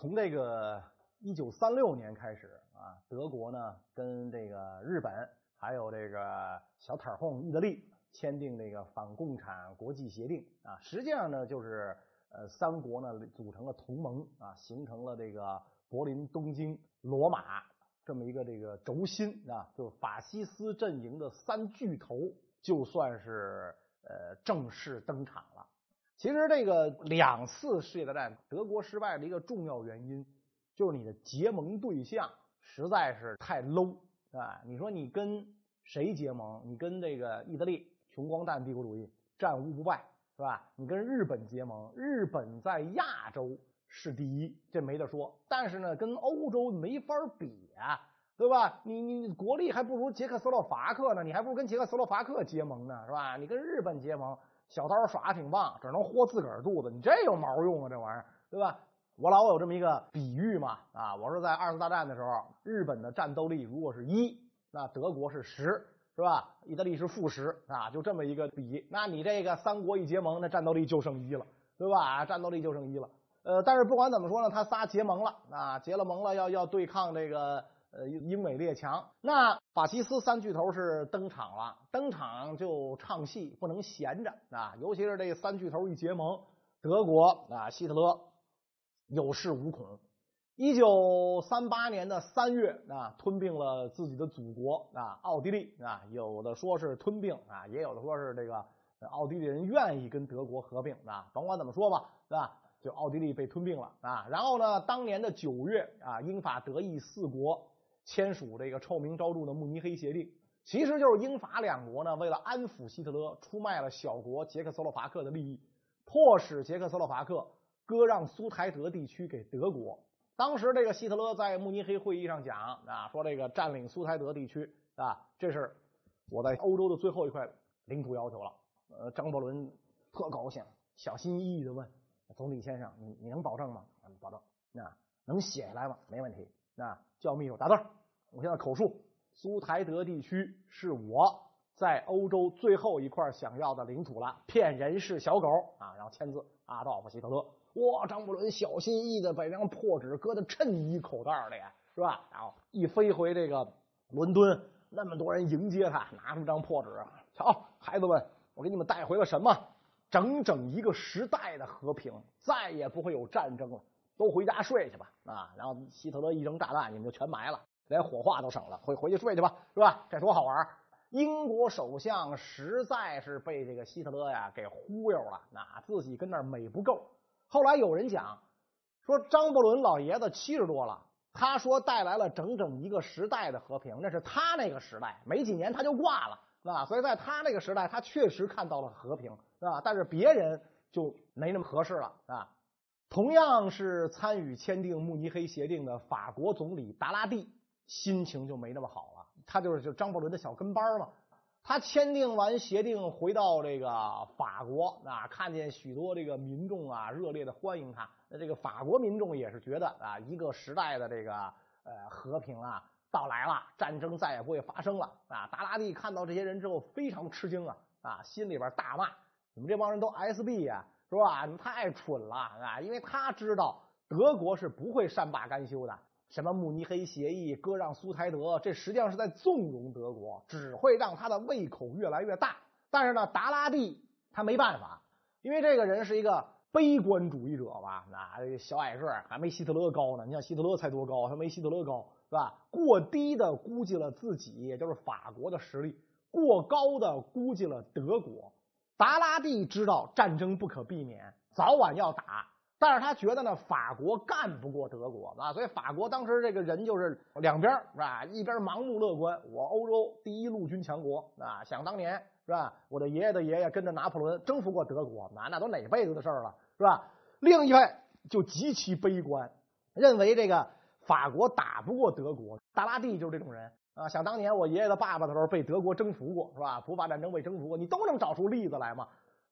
从这个一九三六年开始啊，德国呢跟这个日本还有这个小坦混意大利签订这个反共产国际协定啊，实际上呢就是呃三国呢组成了同盟啊，形成了这个柏林、东京、罗马这么一个这个轴心啊，就是法西斯阵营的三巨头，就算是呃正式登场了。其实这个两次世界大战德国失败的一个重要原因，就是你的结盟对象实在是太 low 啊！你说你跟谁结盟？你跟这个意大利穷光蛋帝国主义，战无不败，是吧？你跟日本结盟，日本在亚洲是第一，这没得说。但是呢，跟欧洲没法比啊，对吧？你你国力还不如捷克斯洛伐克呢，你还不如跟捷克斯洛伐克结盟呢，是吧？你跟日本结盟。小刀耍的挺棒，只能豁自个儿肚子，你这有毛用啊？这玩意儿，对吧？我老有这么一个比喻嘛，啊，我说在二次大战的时候，日本的战斗力如果是一，那德国是十，是吧？意大利是负十啊，就这么一个比。那你这个三国一结盟，那战斗力就剩一了，对吧？战斗力就剩一了。呃，但是不管怎么说呢，他仨结盟了啊，结了盟了，要要对抗这个。呃，英美列强，那法西斯三巨头是登场了，登场就唱戏，不能闲着啊！尤其是这三巨头一结盟，德国啊，希特勒有恃无恐。一九三八年的三月啊，吞并了自己的祖国啊，奥地利啊，有的说是吞并啊，也有的说是这个奥地利人愿意跟德国合并啊，甭管怎么说吧，是吧？就奥地利被吞并了啊，然后呢，当年的九月啊，英法德意四国。签署这个臭名昭著的慕尼黑协定，其实就是英法两国呢，为了安抚希特勒，出卖了小国捷克斯洛伐克的利益，迫使捷克斯洛伐克割让苏台德地区给德国。当时这个希特勒在慕尼黑会议上讲啊，说这个占领苏台德地区啊，这是我在欧洲的最后一块领土要求了。呃，张伯伦特高兴，小心翼翼的问总理先生，你你能保证吗？保证。那能写下来吗？没问题。那叫秘书打字。我现在口述，苏台德地区是我在欧洲最后一块想要的领土了。骗人是小狗啊！然后签字，阿道夫·希特勒。哇，张伯伦小心翼翼的把这张破纸搁在衬衣口袋里，是吧？然后一飞回这个伦敦，那么多人迎接他，拿出张破纸，瞧，孩子们，我给你们带回了什么？整整一个时代的和平，再也不会有战争了。都回家睡去吧啊！然后希特勒一扔炸弹，你们就全埋了。连火化都省了，回回去睡去吧，是吧？这多好玩！英国首相实在是被这个希特勒呀给忽悠了，那自己跟那美不够。后来有人讲说，张伯伦老爷子七十多了，他说带来了整整一个时代的和平，那是他那个时代，没几年他就挂了，是吧？所以在他那个时代，他确实看到了和平，是吧？但是别人就没那么合适了，啊。同样是参与签订慕尼黑协定的法国总理达拉蒂。心情就没那么好了，他就是就张伯伦的小跟班嘛。他签订完协定，回到这个法国啊，看见许多这个民众啊，热烈的欢迎他。那这个法国民众也是觉得啊，一个时代的这个呃和平啊到来了，战争再也不会发生了啊。达拉蒂看到这些人之后非常吃惊啊啊，心里边大骂：你们这帮人都 SB 呀，是吧？你们太蠢了啊！因为他知道德国是不会善罢甘休的。什么慕尼黑协议割让苏台德，这实际上是在纵容德国，只会让他的胃口越来越大。但是呢，达拉蒂他没办法，因为这个人是一个悲观主义者吧？那小矮个还没希特勒高呢。你想希特勒才多高，他没希特勒高，是吧？过低的估计了自己，也就是法国的实力；过高的估计了德国。达拉蒂知道战争不可避免，早晚要打。但是他觉得呢，法国干不过德国啊，所以法国当时这个人就是两边是吧？一边盲目乐观，我欧洲第一陆军强国啊，想当年是吧？我的爷爷的爷爷跟着拿破仑征服过德国，那那都哪辈子的事儿了是吧？另一派就极其悲观，认为这个法国打不过德国。达拉蒂就是这种人啊，想当年我爷爷的爸爸的时候被德国征服过是吧？普法战争被征服过，你都能找出例子来吗？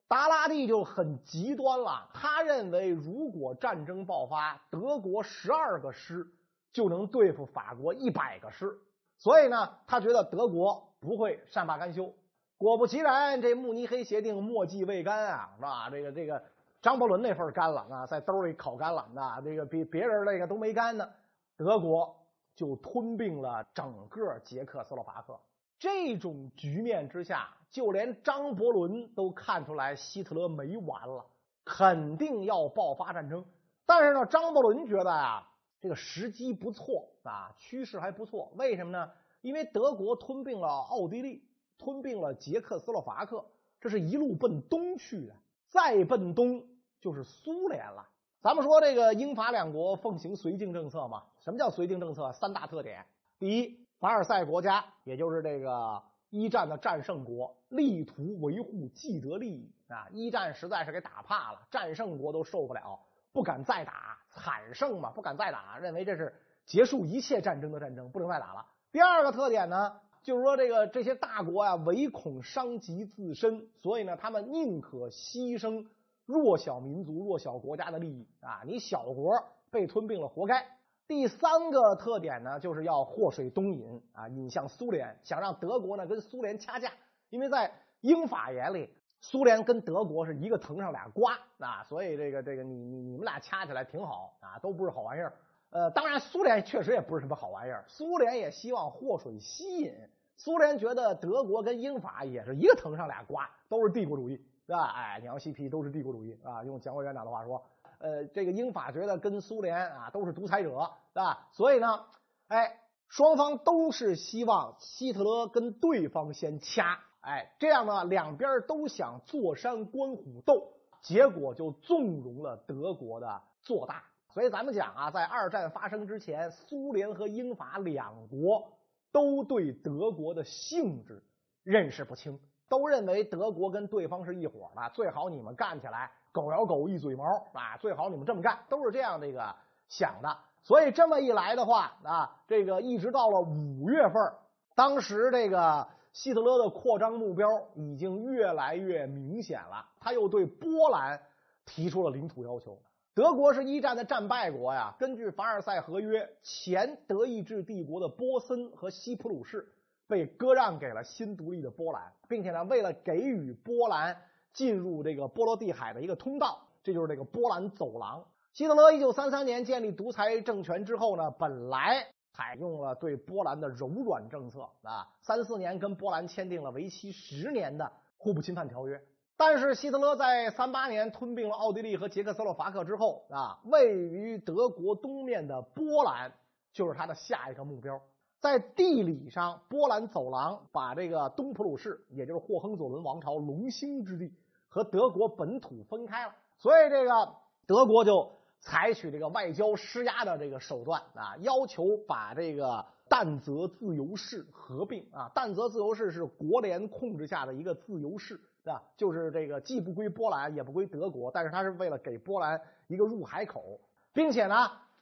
达拉蒂就很极端了，他认为如果战争爆发，德国十二个师就能对付法国一百个师，所以呢，他觉得德国不会善罢甘休。果不其然，这慕尼黑协定墨迹未干啊，是吧？这个这个张伯伦那份干了啊，在兜里烤干了，那这个比别人那个都没干呢。德国就吞并了整个捷克斯洛伐克。这种局面之下，就连张伯伦都看出来希特勒没完了，肯定要爆发战争。但是呢，张伯伦觉得啊，这个时机不错啊，趋势还不错。为什么呢？因为德国吞并了奥地利，吞并了捷克斯洛伐克，这是一路奔东去的，再奔东。就是苏联了。咱们说这个英法两国奉行绥靖政策嘛？什么叫绥靖政策？三大特点：第一，凡尔赛国家，也就是这个一战的战胜国，力图维护既得利益啊。一战实在是给打怕了，战胜国都受不了，不敢再打，惨胜嘛，不敢再打，认为这是结束一切战争的战争，不能再打了。第二个特点呢，就是说这个这些大国啊，唯恐伤及自身，所以呢，他们宁可牺牲。弱小民族、弱小国家的利益啊，你小国被吞并了，活该。第三个特点呢，就是要祸水东引啊，引向苏联，想让德国呢跟苏联掐架。因为在英法眼里，苏联跟德国是一个藤上俩瓜啊，所以这个这个你你你们俩掐起来挺好啊，都不是好玩意儿。呃，当然苏联确实也不是什么好玩意儿，苏联也希望祸水西引。苏联觉得德国跟英法也是一个藤上俩瓜，都是帝国主义。是吧？哎，你要细皮都是帝国主义啊！用蒋委员长的话说，呃，这个英法觉得跟苏联啊都是独裁者，是吧？所以呢，哎，双方都是希望希特勒跟对方先掐，哎，这样呢，两边都想坐山观虎斗，结果就纵容了德国的做大。所以咱们讲啊，在二战发生之前，苏联和英法两国都对德国的性质认识不清。都认为德国跟对方是一伙的，最好你们干起来，狗咬狗一嘴毛啊！最好你们这么干，都是这样这个想的。所以这么一来的话啊，这个一直到了五月份，当时这个希特勒的扩张目标已经越来越明显了，他又对波兰提出了领土要求。德国是一战的战败国呀，根据凡尔赛合约，前德意志帝国的波森和西普鲁士。被割让给了新独立的波兰，并且呢，为了给予波兰进入这个波罗的海的一个通道，这就是这个波兰走廊。希特勒一九三三年建立独裁政权之后呢，本来采用了对波兰的柔软政策啊，三四年跟波兰签订了为期十年的互不侵犯条约。但是希特勒在三八年吞并了奥地利和捷克斯洛伐克之后啊，位于德国东面的波兰就是他的下一个目标。在地理上，波兰走廊把这个东普鲁士，也就是霍亨佐伦王朝龙兴之地，和德国本土分开了。所以，这个德国就采取这个外交施压的这个手段啊，要求把这个但泽自由市合并啊。但泽自由市是国联控制下的一个自由市，是吧？就是这个既不归波兰，也不归德国，但是它是为了给波兰一个入海口，并且呢。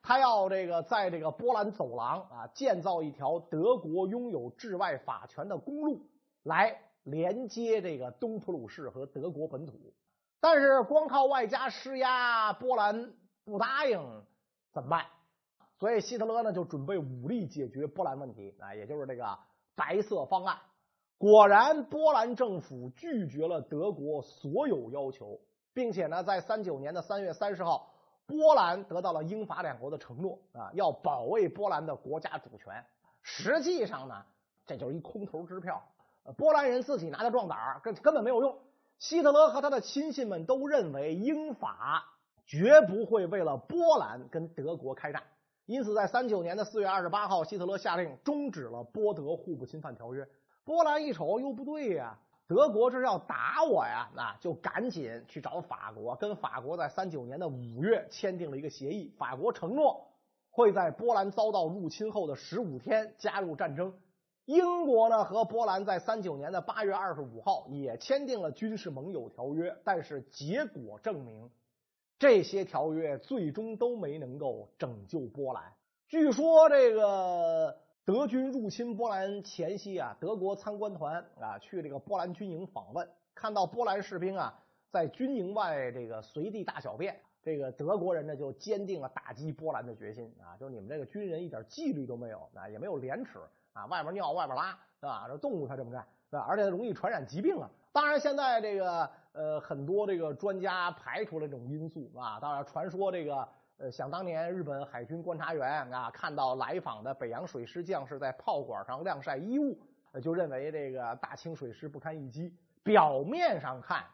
他要这个在这个波兰走廊啊建造一条德国拥有治外法权的公路，来连接这个东普鲁士和德国本土。但是光靠外加施压，波兰不答应怎么办？所以希特勒呢就准备武力解决波兰问题啊，也就是这个白色方案。果然，波兰政府拒绝了德国所有要求，并且呢，在三九年的三月三十号。波兰得到了英法两国的承诺啊，要保卫波兰的国家主权。实际上呢，这就是一空头支票。波兰人自己拿的壮胆儿，根根本没有用。希特勒和他的亲信们都认为英法绝不会为了波兰跟德国开战，因此在三九年的四月二十八号，希特勒下令终止了波德互不侵犯条约。波兰一瞅，又不对呀。德国这是要打我呀，那就赶紧去找法国，跟法国在三九年的五月签订了一个协议。法国承诺会在波兰遭到入侵后的十五天加入战争。英国呢和波兰在三九年的八月二十五号也签订了军事盟友条约，但是结果证明这些条约最终都没能够拯救波兰。据说这个。德军入侵波兰前夕啊，德国参观团啊去这个波兰军营访问，看到波兰士兵啊在军营外这个随地大小便，这个德国人呢就坚定了打击波兰的决心啊，就是你们这个军人一点纪律都没有啊，也没有廉耻啊，外边尿外边拉是吧？这动物才这么干是对吧？而且容易传染疾病啊。当然，现在这个呃很多这个专家排除了这种因素啊。当然，传说这个呃想当年日本海军观察员啊看到来访的北洋水师将士在炮管上晾晒衣物，就认为这个大清水师不堪一击。表面上看，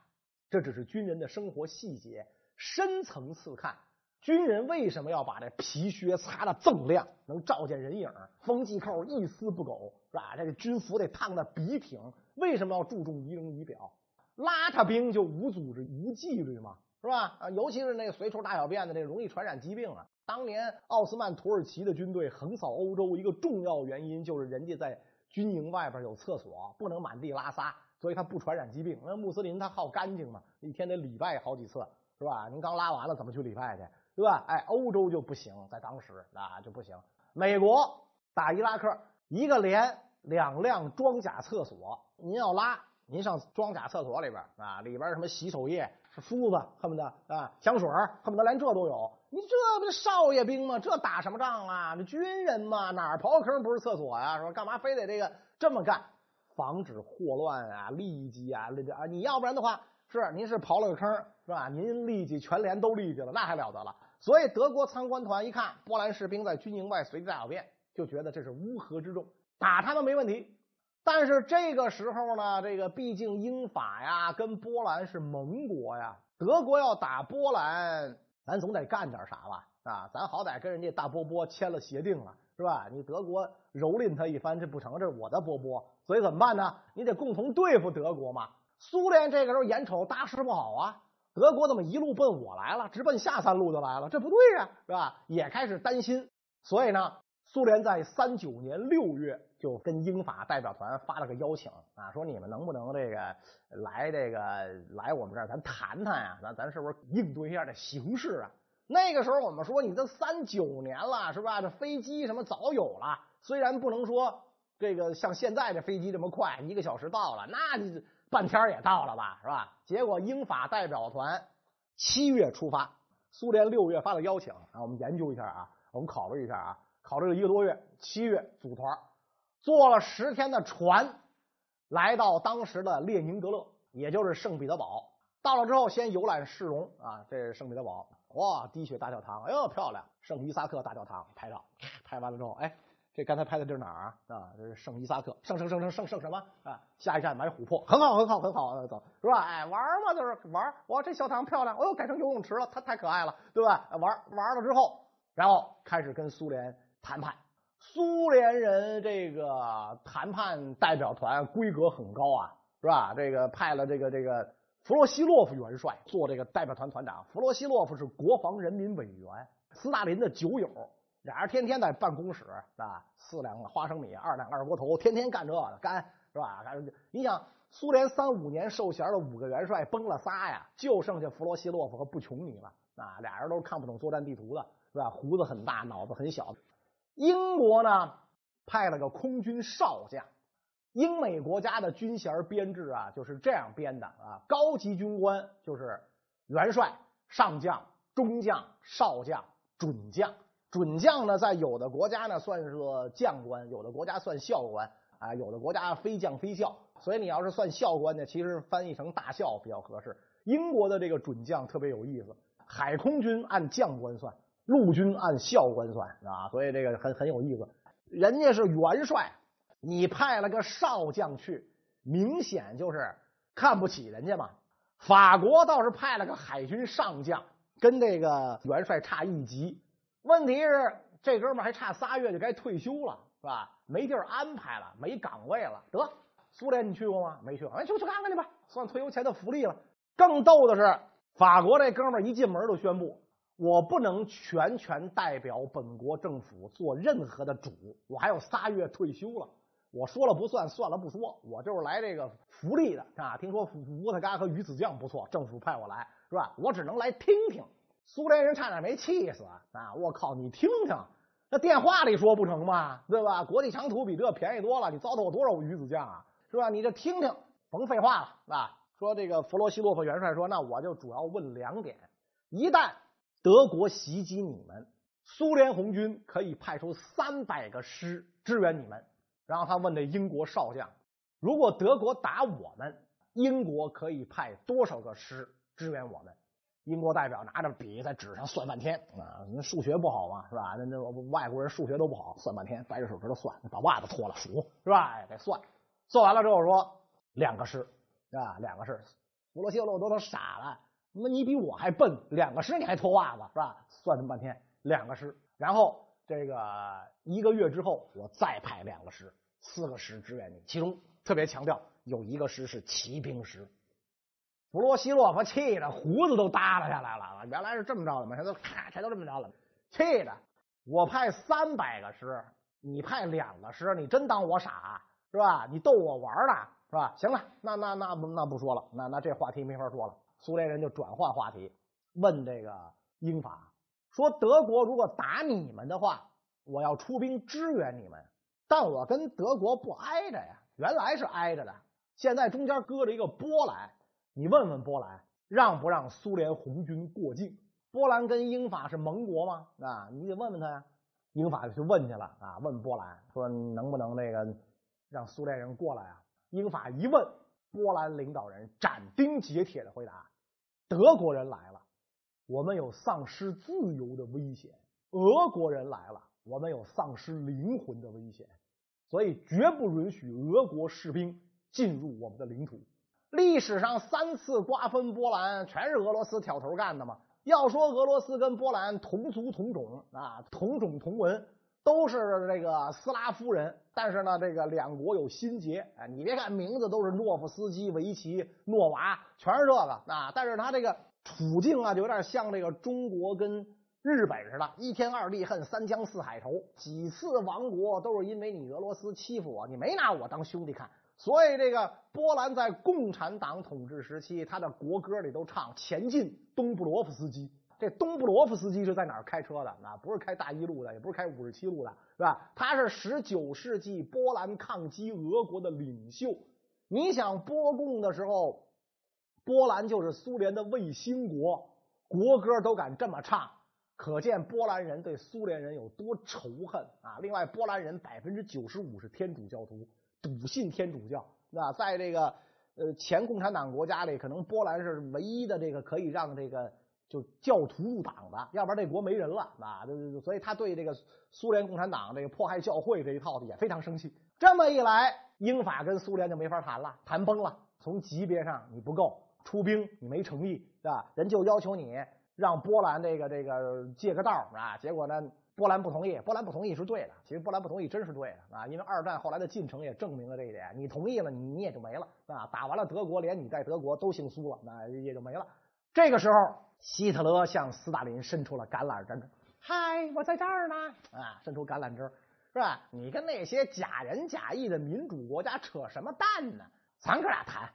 这只是军人的生活细节；深层次看，军人为什么要把这皮靴擦的锃亮，能照见人影？风系扣一丝不苟，是吧？这个军服得烫的笔挺。为什么要注重仪容仪表？邋遢兵就无组织、无纪律嘛，是吧？啊，尤其是那个随处大小便的，这容易传染疾病啊。当年奥斯曼土耳其的军队横扫欧洲，一个重要原因就是人家在军营外边有厕所，不能满地拉撒，所以他不传染疾病。那穆斯林他好干净嘛，一天得礼拜好几次，是吧？您刚拉完了，怎么去礼拜去，对吧？哎，欧洲就不行，在当时啊就不行。美国打伊拉克，一个连两辆装甲厕所。您要拉，您上装甲厕所里边啊，里边什么洗手液、梳子，恨不得啊，香水，恨不得连这都有。你这不是少爷兵吗？这打什么仗啊？这军人嘛，哪儿刨坑不是厕所呀？说干嘛非得这个这么干？防止霍乱啊、痢疾啊，这啊，你要不然的话，是您是刨了个坑，是吧？您立即全连都立即了，那还了得了？所以德国参观团一看波兰士兵在军营外随地大小便，就觉得这是乌合之众，打他们没问题。但是这个时候呢，这个毕竟英法呀跟波兰是盟国呀，德国要打波兰，咱总得干点啥吧？啊，咱好歹跟人家大波波签了协定了，是吧？你德国蹂躏他一番，这不成？这是我的波波，所以怎么办呢？你得共同对付德国嘛。苏联这个时候眼瞅大事不好啊，德国怎么一路奔我来了，直奔下三路就来了？这不对呀，是吧？也开始担心，所以呢。苏联在三九年六月就跟英法代表团发了个邀请啊，说你们能不能这个来这个来我们这儿咱谈谈呀？咱咱是不是应对一下这形势啊？那个时候我们说你都三九年了是吧？这飞机什么早有了，虽然不能说这个像现在这飞机这么快，一个小时到了，那你半天也到了吧是吧？结果英法代表团七月出发，苏联六月发了邀请啊，我们研究一下啊，我们考虑一下啊。考虑了一个多月，七月组团，坐了十天的船，来到当时的列宁格勒，也就是圣彼得堡。到了之后，先游览市容啊，这是圣彼得堡，哇，滴血大教堂，哎呦漂亮！圣伊萨克大教堂拍照，拍完了之后，哎，这刚才拍的这是哪儿啊？这是圣伊萨克，圣圣圣圣圣圣什么啊？下一站买琥珀，很好很好很好，走是吧？哎，玩嘛就是玩，哇，这教堂漂亮，哦呦，改成游泳池了，它太可爱了，对吧？玩玩了之后，然后开始跟苏联。谈判，苏联人这个谈判代表团规格很高啊，是吧？这个派了这个这个弗洛西洛夫元帅做这个代表团团长。弗洛西洛夫是国防人民委员，斯大林的酒友，俩人天天在办公室啊，四两花生米，二两二锅头，天天干这个干，是吧？你想，苏联三五年授衔的五个元帅崩了仨呀，就剩下弗罗西洛夫和布琼尼了啊，俩人都是看不懂作战地图的，是吧？胡子很大，脑子很小。英国呢派了个空军少将，英美国家的军衔编制啊就是这样编的啊，高级军官就是元帅、上将、中将、少将、准将。准将呢，在有的国家呢算是个将官，有的国家算校官啊，有的国家非将非校。所以你要是算校官呢，其实翻译成大校比较合适。英国的这个准将特别有意思，海空军按将官算。陆军按校官算啊，所以这个很很有意思。人家是元帅，你派了个少将去，明显就是看不起人家嘛。法国倒是派了个海军上将，跟这个元帅差一级。问题是这哥们还差仨月就该退休了，是吧？没地儿安排了，没岗位了。得，苏联你去过吗？没去过，哎，就去看看去吧，算退休前的福利了。更逗的是，法国这哥们一进门就宣布。我不能全权代表本国政府做任何的主，我还有仨月退休了，我说了不算，算了不说，我就是来这个福利的啊！听说伏特加和鱼子酱不错，政府派我来是吧？我只能来听听。苏联人差点没气死啊！我靠，你听听，那电话里说不成吗？对吧？国际长途比这便宜多了，你糟蹋我多少鱼子酱啊？是吧？你这听听，甭废话了，是吧？说这个弗罗西洛夫元帅说，那我就主要问两点，一旦。德国袭击你们，苏联红军可以派出三百个师支援你们。然后他问这英国少将：“如果德国打我们，英国可以派多少个师支援我们？英国代表拿着笔在纸上算半天啊，那数学不好嘛，是吧？那那外国人数学都不好，算半天，掰着手指头算，把袜子脱了数，是吧？得算，算完了之后说两个师啊，两个师。弗罗西洛多都傻了，那你比我还笨，两个师你还脱袜子，是吧？算这么半天，两个师，然后这个一个月之后，我再派两个师，四个师支援你，其中特别强调有一个师是骑兵师。弗罗西洛夫气的胡子都耷拉下来了，原来是这么着的嘛？他都咔，他都这么着了，气的。我派三百个师，你派两个师，你真当我傻是吧？你逗我玩呢是吧？行了，那那那不那不说了，那那这话题没法说了。苏联人就转换话题，问这个英法说：德国如果打你们的话，我要出兵支援你们，但我跟德国不挨着呀，原来是挨着的，现在中间搁着一个波兰。你问问波兰，让不让苏联红军过境？波兰跟英法是盟国吗？啊，你得问问他呀。英法就去问去了啊，问波兰说能不能那个让苏联人过来啊？英法一问，波兰领导人斩钉截铁的回答：德国人来了，我们有丧失自由的危险；俄国人来了，我们有丧失灵魂的危险，所以绝不允许俄国士兵进入我们的领土。历史上三次瓜分波兰，全是俄罗斯挑头干的嘛。要说俄罗斯跟波兰同族同种啊，同种同文，都是这个斯拉夫人，但是呢，这个两国有心结。哎，你别看名字都是诺夫斯基、维奇、诺娃，全是这个啊，但是他这个处境啊，就有点像这个中国跟日本似的，一天二地恨，三江四海仇，几次亡国都是因为你俄罗斯欺负我，你没拿我当兄弟看。所以，这个波兰在共产党统治时期，他的国歌里都唱“前进，东布罗夫斯基”。这东布罗夫斯基是在哪儿开车的？啊，不是开大一路的，也不是开五十七路的，是吧？他是十九世纪波兰抗击俄国的领袖。你想，波共的时候，波兰就是苏联的卫星国，国歌都敢这么唱，可见波兰人对苏联人有多仇恨啊！另外，波兰人百分之九十五是天主教徒。笃信天主教，那在这个呃前共产党国家里，可能波兰是唯一的这个可以让这个就教徒入党的，要不然这国没人了啊！所以他对这个苏联共产党这个迫害教会这一套的也非常生气。这么一来，英法跟苏联就没法谈了，谈崩了。从级别上你不够，出兵你没诚意，是吧？人就要求你让波兰这个这个借个道啊，结果呢？波兰不同意，波兰不同意是对的。其实波兰不同意真是对的啊，因为二战后来的进程也证明了这一点。你同意了，你你也就没了啊。打完了德国，连你在德国都姓苏了，那也就没了。这个时候，希特勒向斯大林伸出了橄榄枝。嗨，我在这儿呢啊，伸出橄榄枝是吧？你跟那些假仁假义的民主国家扯什么蛋呢？咱哥俩谈，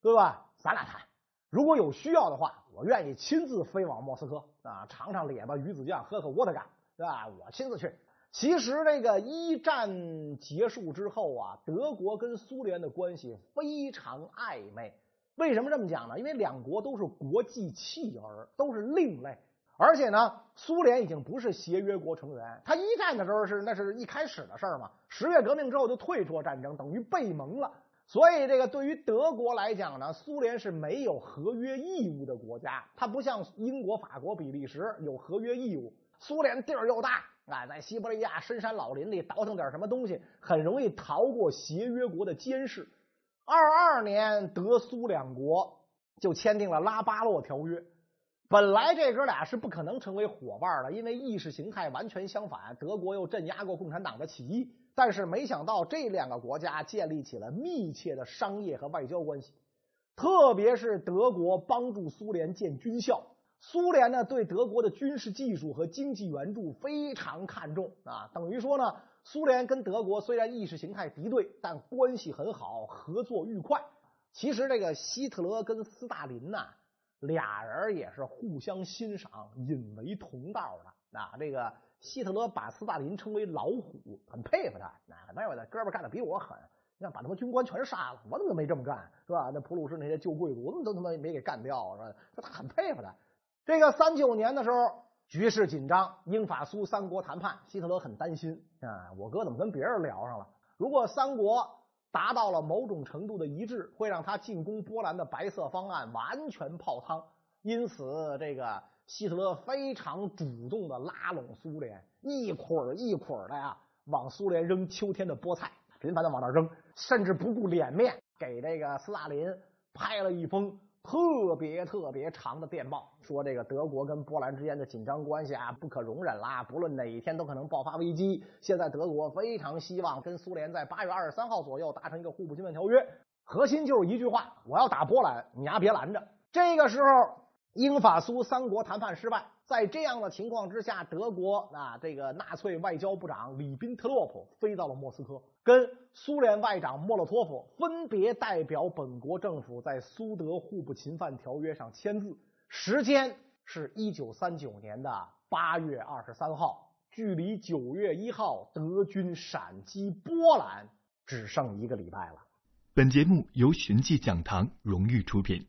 对吧？咱俩谈。如果有需要的话，我愿意亲自飞往莫斯科啊，尝尝列巴鱼子酱，喝喝沃特干。对吧？我亲自去。其实这个一战结束之后啊，德国跟苏联的关系非常暧昧。为什么这么讲呢？因为两国都是国际弃儿，都是另类。而且呢，苏联已经不是协约国成员。他一战的时候是那是一开始的事儿嘛。十月革命之后就退出了战争，等于被盟了。所以这个对于德国来讲呢，苏联是没有合约义务的国家。它不像英国、法国、比利时有合约义务。苏联地儿又大，啊，在西伯利亚深山老林里倒腾点什么东西，很容易逃过协约国的监视。二二年，德苏两国就签订了拉巴洛条约。本来这哥俩是不可能成为伙伴的，因为意识形态完全相反。德国又镇压过共产党的起义，但是没想到这两个国家建立起了密切的商业和外交关系，特别是德国帮助苏联建军校。苏联呢对德国的军事技术和经济援助非常看重啊，等于说呢，苏联跟德国虽然意识形态敌对，但关系很好，合作愉快。其实这个希特勒跟斯大林呐，俩人也是互相欣赏，引为同道的啊。这个希特勒把斯大林称为老虎，很佩服他，那没有的哥们干的比我狠，你看把他们军官全杀了，我怎么没这么干是吧？那普鲁士那些旧贵族，我怎么都他妈没给干掉是吧？他很佩服他。这个三九年的时候，局势紧张，英法苏三国谈判，希特勒很担心啊，我哥怎么跟别人聊上了？如果三国达到了某种程度的一致，会让他进攻波兰的白色方案完全泡汤。因此，这个希特勒非常主动的拉拢苏联，一捆一捆的呀，往苏联扔秋天的菠菜，频繁的往那扔，甚至不顾脸面，给这个斯大林拍了一封。特别特别长的电报说，这个德国跟波兰之间的紧张关系啊，不可容忍啦！不论哪一天都可能爆发危机。现在德国非常希望跟苏联在八月二十三号左右达成一个互不侵犯条约，核心就是一句话：我要打波兰，你丫别拦着。这个时候，英法苏三国谈判失败。在这样的情况之下，德国啊，这个纳粹外交部长里宾特洛普飞到了莫斯科，跟苏联外长莫洛托夫分别代表本国政府在苏德互不侵犯条约上签字。时间是一九三九年的八月二十三号，距离九月一号德军闪击波兰只剩一个礼拜了。本节目由寻迹讲堂荣誉出品。